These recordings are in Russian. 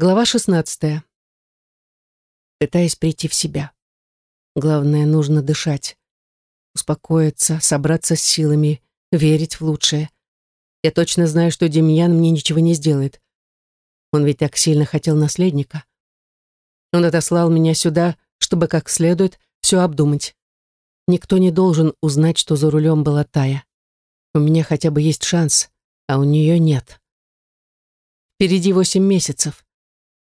Глава 16. Пытаясь прийти в себя. Главное, нужно дышать. Успокоиться, собраться с силами, верить в лучшее. Я точно знаю, что Демьян мне ничего не сделает. Он ведь так сильно хотел наследника. Он отослал меня сюда, чтобы как следует все обдумать. Никто не должен узнать, что за рулем была Тая. У меня хотя бы есть шанс, а у нее нет. Впереди восемь месяцев.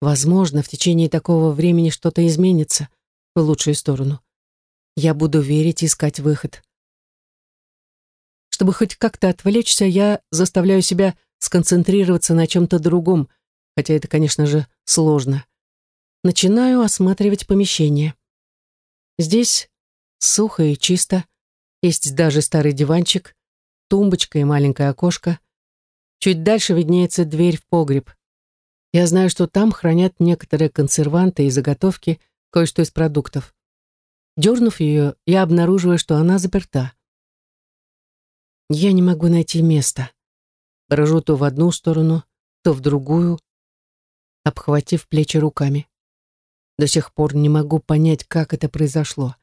Возможно, в течение такого времени что-то изменится в лучшую сторону. Я буду верить и искать выход. Чтобы хоть как-то отвлечься, я заставляю себя сконцентрироваться на чем-то другом, хотя это, конечно же, сложно. Начинаю осматривать помещение. Здесь сухо и чисто, есть даже старый диванчик, тумбочка и маленькое окошко. Чуть дальше виднеется дверь в погреб. Я знаю, что там хранят некоторые консерванты и заготовки, кое-что из продуктов. Дернув ее, я обнаруживаю, что она заперта. Я не могу найти места. Брожу то в одну сторону, то в другую, обхватив плечи руками. До сих пор не могу понять, как это произошло.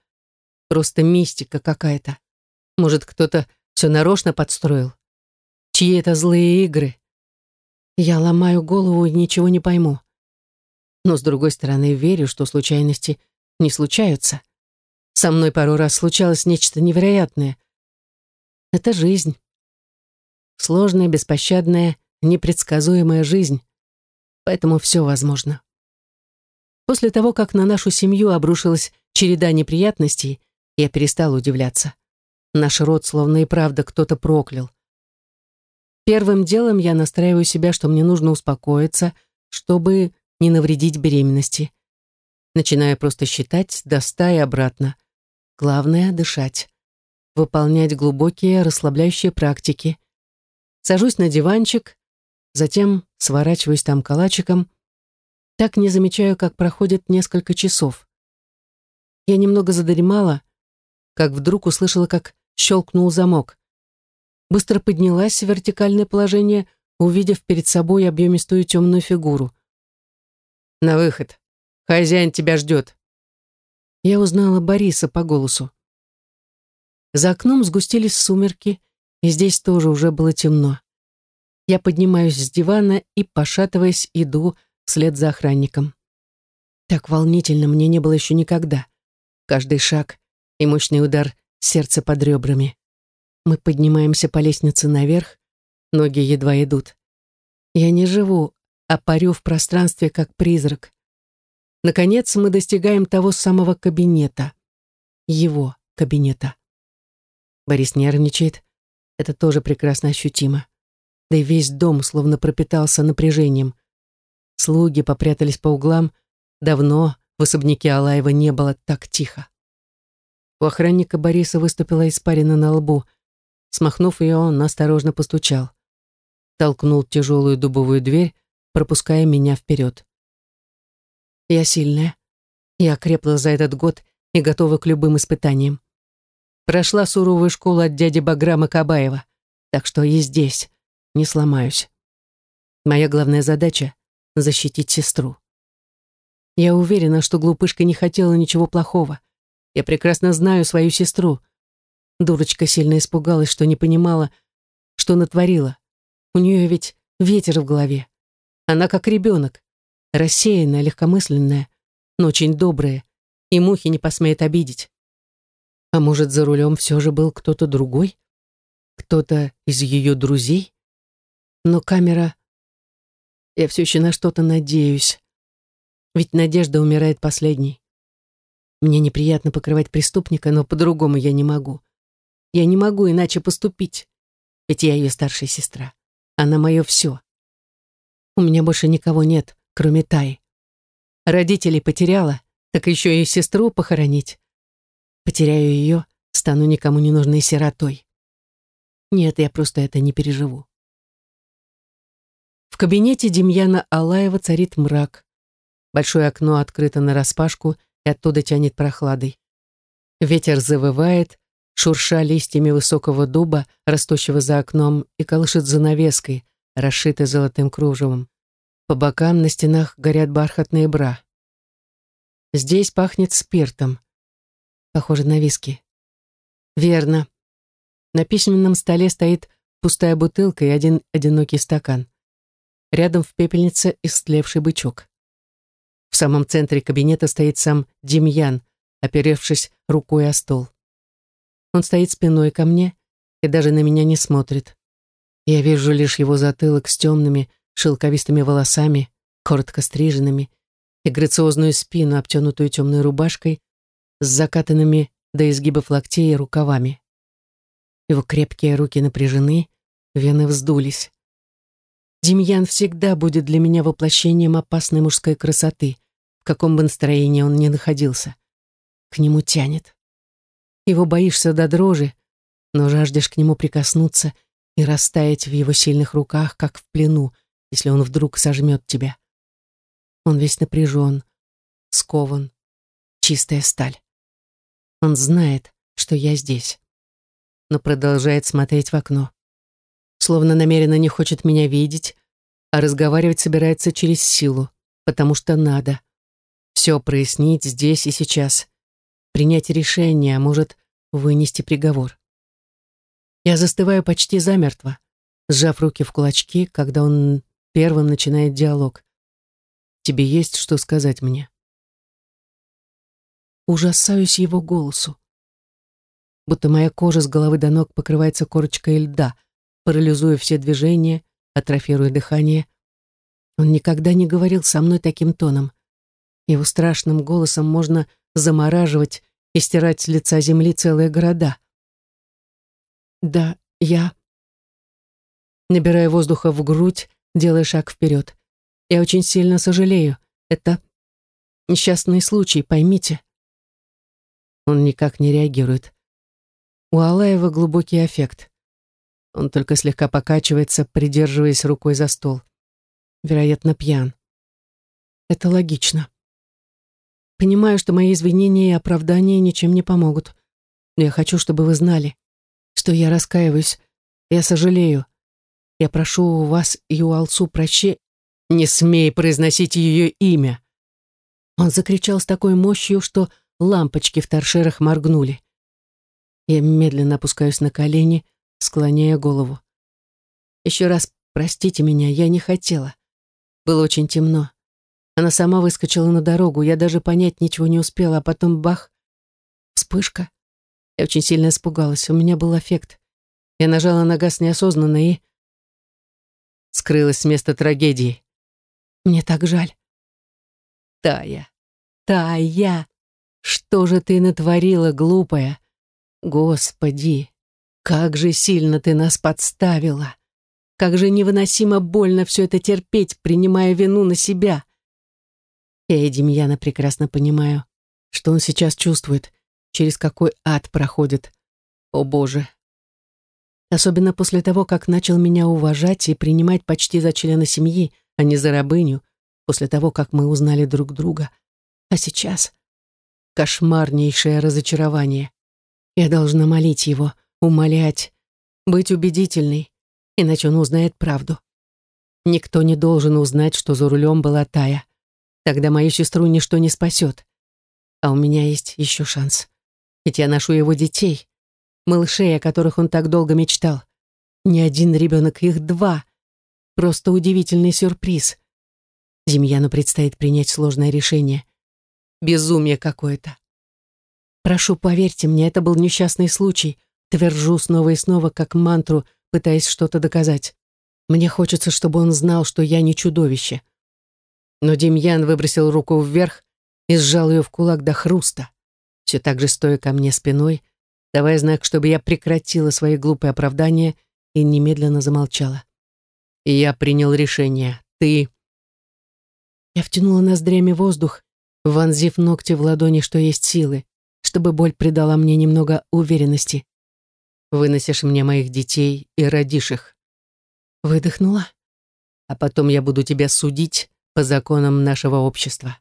Просто мистика какая-то. Может, кто-то все нарочно подстроил? Чьи это злые игры? Я ломаю голову и ничего не пойму. Но, с другой стороны, верю, что случайности не случаются. Со мной пару раз случалось нечто невероятное. Это жизнь. Сложная, беспощадная, непредсказуемая жизнь. Поэтому все возможно. После того, как на нашу семью обрушилась череда неприятностей, я перестала удивляться. Наш род словно и правда кто-то проклял. Первым делом я настраиваю себя, что мне нужно успокоиться, чтобы не навредить беременности. Начинаю просто считать до ста и обратно. Главное — дышать. Выполнять глубокие, расслабляющие практики. Сажусь на диванчик, затем сворачиваюсь там калачиком. Так не замечаю, как проходит несколько часов. Я немного задремала, как вдруг услышала, как щелкнул замок быстро поднялась в вертикальное положение, увидев перед собой объемистую темную фигуру. «На выход. Хозяин тебя ждет». Я узнала Бориса по голосу. За окном сгустились сумерки, и здесь тоже уже было темно. Я поднимаюсь с дивана и, пошатываясь, иду вслед за охранником. Так волнительно мне не было еще никогда. Каждый шаг и мощный удар сердца под ребрами. Мы поднимаемся по лестнице наверх, ноги едва идут. Я не живу, а парю в пространстве, как призрак. Наконец мы достигаем того самого кабинета. Его кабинета. Борис нервничает. Это тоже прекрасно ощутимо. Да и весь дом словно пропитался напряжением. Слуги попрятались по углам. Давно в особняке Алаева не было так тихо. У охранника Бориса выступила испарина на лбу — Смахнув ее, он осторожно постучал. Толкнул тяжелую дубовую дверь, пропуская меня вперед. Я сильная. Я окрепла за этот год и готова к любым испытаниям. Прошла суровую школу от дяди Баграма Кабаева, так что и здесь не сломаюсь. Моя главная задача — защитить сестру. Я уверена, что глупышка не хотела ничего плохого. Я прекрасно знаю свою сестру, Дурочка сильно испугалась, что не понимала, что натворила. У нее ведь ветер в голове. Она как ребенок, рассеянная, легкомысленная, но очень добрая, и мухи не посмеет обидеть. А может, за рулем все же был кто-то другой? Кто-то из ее друзей? Но камера... Я все еще на что-то надеюсь. Ведь надежда умирает последней. Мне неприятно покрывать преступника, но по-другому я не могу. Я не могу иначе поступить. Ведь я ее старшая сестра. Она мое все. У меня больше никого нет, кроме Таи. Родителей потеряла, так еще и сестру похоронить. Потеряю ее, стану никому не нужной сиротой. Нет, я просто это не переживу. В кабинете Демьяна Алаева царит мрак. Большое окно открыто нараспашку, и оттуда тянет прохладой. Ветер завывает, шурша листьями высокого дуба, растущего за окном, и колышет занавеской, расшитой золотым кружевом. По бокам на стенах горят бархатные бра. Здесь пахнет спиртом. Похоже на виски. Верно. На письменном столе стоит пустая бутылка и один одинокий стакан. Рядом в пепельнице истлевший бычок. В самом центре кабинета стоит сам Демьян, оперевшись рукой о стол. Он стоит спиной ко мне и даже на меня не смотрит. Я вижу лишь его затылок с темными, шелковистыми волосами, коротко стриженными, и грациозную спину, обтянутую темной рубашкой, с закатанными до изгибов локтей и рукавами. Его крепкие руки напряжены, вены вздулись. Демьян всегда будет для меня воплощением опасной мужской красоты, в каком бы настроении он ни находился. К нему тянет. Его боишься до дрожи, но жаждешь к нему прикоснуться и растаять в его сильных руках, как в плену, если он вдруг сожмет тебя. Он весь напряжен, скован, чистая сталь. Он знает, что я здесь, но продолжает смотреть в окно. Словно намеренно не хочет меня видеть, а разговаривать собирается через силу, потому что надо. Все прояснить здесь и сейчас. Принять решение, а может, вынести приговор. Я застываю почти замертво, сжав руки в кулачки, когда он первым начинает диалог. «Тебе есть что сказать мне?» Ужасаюсь его голосу. Будто моя кожа с головы до ног покрывается корочкой льда, парализуя все движения, атрофируя дыхание. Он никогда не говорил со мной таким тоном. Его страшным голосом можно замораживать и стирать с лица земли целые города. Да, я... Набирая воздуха в грудь, делая шаг вперед. Я очень сильно сожалею. Это несчастный случай, поймите. Он никак не реагирует. У Алаева глубокий аффект. Он только слегка покачивается, придерживаясь рукой за стол. Вероятно, пьян. Это логично. Понимаю, что мои извинения и оправдания ничем не помогут. Но я хочу, чтобы вы знали, что я раскаиваюсь, я сожалею. Я прошу у вас и у Алсу прощения. Не смей произносить ее имя. Он закричал с такой мощью, что лампочки в торшерах моргнули. Я медленно опускаюсь на колени, склоняя голову. Еще раз простите меня, я не хотела. Было очень темно. Она сама выскочила на дорогу, я даже понять ничего не успела, а потом бах, вспышка. Я очень сильно испугалась, у меня был эффект. Я нажала на газ неосознанно и... Скрылась с места трагедии. Мне так жаль. Тая, Тая, что же ты натворила, глупая? Господи, как же сильно ты нас подставила. Как же невыносимо больно все это терпеть, принимая вину на себя. Я и Демьяна прекрасно понимаю, что он сейчас чувствует, через какой ад проходит. О боже. Особенно после того, как начал меня уважать и принимать почти за члена семьи, а не за рабыню, после того, как мы узнали друг друга. А сейчас кошмарнейшее разочарование. Я должна молить его, умолять, быть убедительной, иначе он узнает правду. Никто не должен узнать, что за рулем была Тая. Тогда мою сестру ничто не спасет. А у меня есть еще шанс. Ведь я ношу его детей, малышей, о которых он так долго мечтал. Не один ребенок, их два. Просто удивительный сюрприз. Демьяну предстоит принять сложное решение. Безумие какое-то. Прошу, поверьте мне, это был несчастный случай. Твержу снова и снова, как мантру, пытаясь что-то доказать. Мне хочется, чтобы он знал, что я не чудовище. Но Демьян выбросил руку вверх и сжал ее в кулак до хруста, все так же стоя ко мне спиной, давая знак, чтобы я прекратила свои глупые оправдания и немедленно замолчала. И я принял решение. Ты... Я втянула ноздрями воздух, вонзив ногти в ладони, что есть силы, чтобы боль придала мне немного уверенности. Выносишь мне моих детей и родишь их. Выдохнула. А потом я буду тебя судить по законам нашего общества.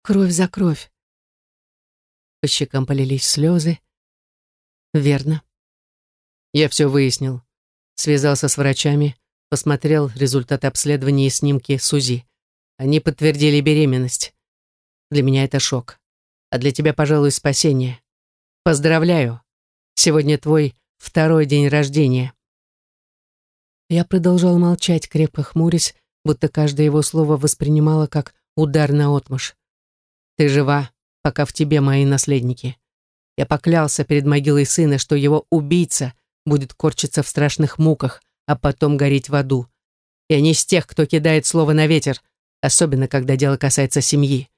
Кровь за кровь. По щекам полились слезы. Верно. Я все выяснил. Связался с врачами, Посмотрел результаты обследования и снимки Сузи. Они подтвердили беременность. Для меня это шок. А для тебя, пожалуй, спасение. Поздравляю. Сегодня твой второй день рождения. Я продолжал молчать, крепко хмурясь, будто каждое его слово воспринимала как удар на отмышь. Ты жива, пока в тебе мои наследники. Я поклялся перед могилой сына, что его убийца будет корчиться в страшных муках, а потом гореть в аду. Я не из тех, кто кидает слово на ветер, особенно когда дело касается семьи.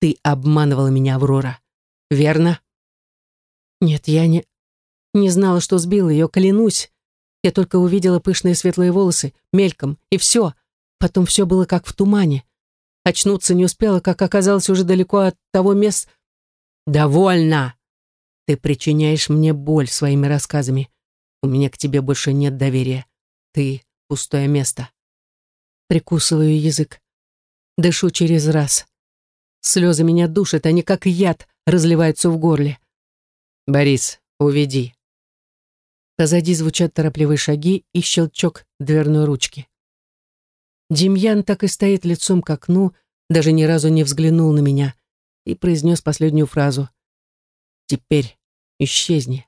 Ты обманывала меня, Аврора. Верно? Нет, я не... Не знала, что сбила ее, клянусь. Я только увидела пышные светлые волосы, мельком, и все. Потом все было как в тумане. Очнуться не успела, как оказалось уже далеко от того места. «Довольно! Ты причиняешь мне боль своими рассказами. У меня к тебе больше нет доверия. Ты — пустое место». Прикусываю язык. Дышу через раз. Слезы меня душат, они как яд разливаются в горле. «Борис, уведи». Позади звучат торопливые шаги и щелчок дверной ручки. Демьян так и стоит лицом к окну, даже ни разу не взглянул на меня и произнес последнюю фразу. «Теперь исчезни».